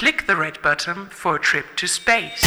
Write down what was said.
Click the red button for a trip to space.